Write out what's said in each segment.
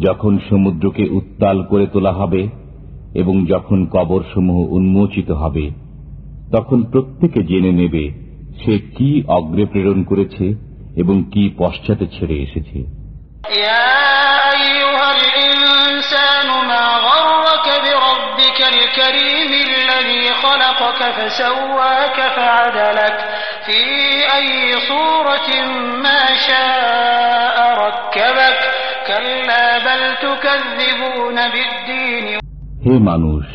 যখন সমুদ্রকে উত্তাল করে তোলা হবে এবং যখন কবরসমূহ উন্মোচিত হবে তখন প্রত্যেকে জেনে নেবে সে কি অগ্রে প্রেরণ করেছে এবং কি পশ্চাতে ছেড়ে এসেছে يا أيها الإنسان ما غرك بربك الكريم الذي خلقك فسواك فعدلك في أي صورة ما شاء ركبك হে মানুষ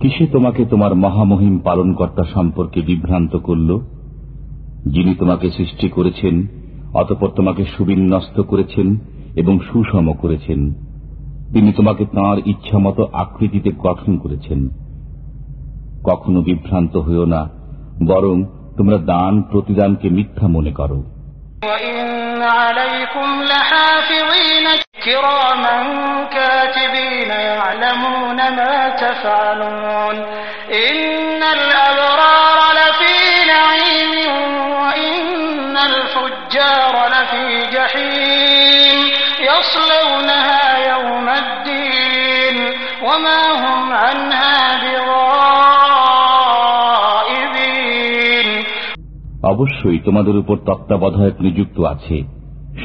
কিসে তোমাকে তোমার মহামহিম পালনকর্তা সম্পর্কে বিভ্রান্ত করল? যিনি তোমাকে সৃষ্টি করেছেন অতপর তোমাকে সুবিন্যস্ত করেছেন এবং সুষম করেছেন। তিনি তোমাকে তাঁর ইচ্ছামতো আকৃতিতে গঠন করেছেন। কখনো বিভ্রান্ত হইও না বরং তোমরা দান প্রতিদানকে মিথ্যা মনে করো। كراما كاتبين يعلمون ما تفعلون إن الأبرار لفي نعيم وإن الفجار لفي جحيم يصلونها يوم الدين وما هم عنها بغائبين অবশ্যই তোমাদের উপর তত্ত্বাবধায়ক নিযুক্ত আছে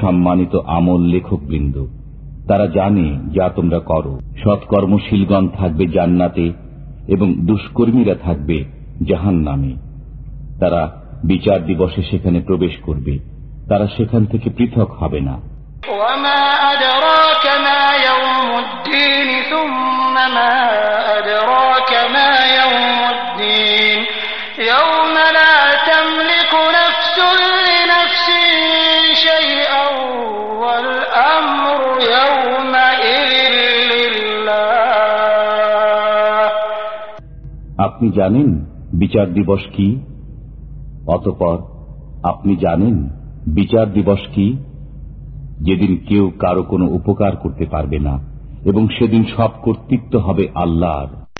সম্মানিত আমল লেখকবৃন্দ তারা জানে যা তোমরা করো সৎকর্মশীলগণ থাকবে জান্নাতে এবং দুষ্কর্মীরা থাকবে জাহান নামে তারা বিচার দিবসে সেখানে প্রবেশ করবে তারা সেখান থেকে পৃথক হবে না وما أدراك ما يوم الدين ثم ما আপনি জানেন বিচার দিবস কি? অতপর, আপনি জানেন বিচার দিবস কি? যেদিন কেউ কারও কোনো উপকার করতে পারবে না, এবং সেদিন সব কর্তৃত্ব হবে আল্লাহর।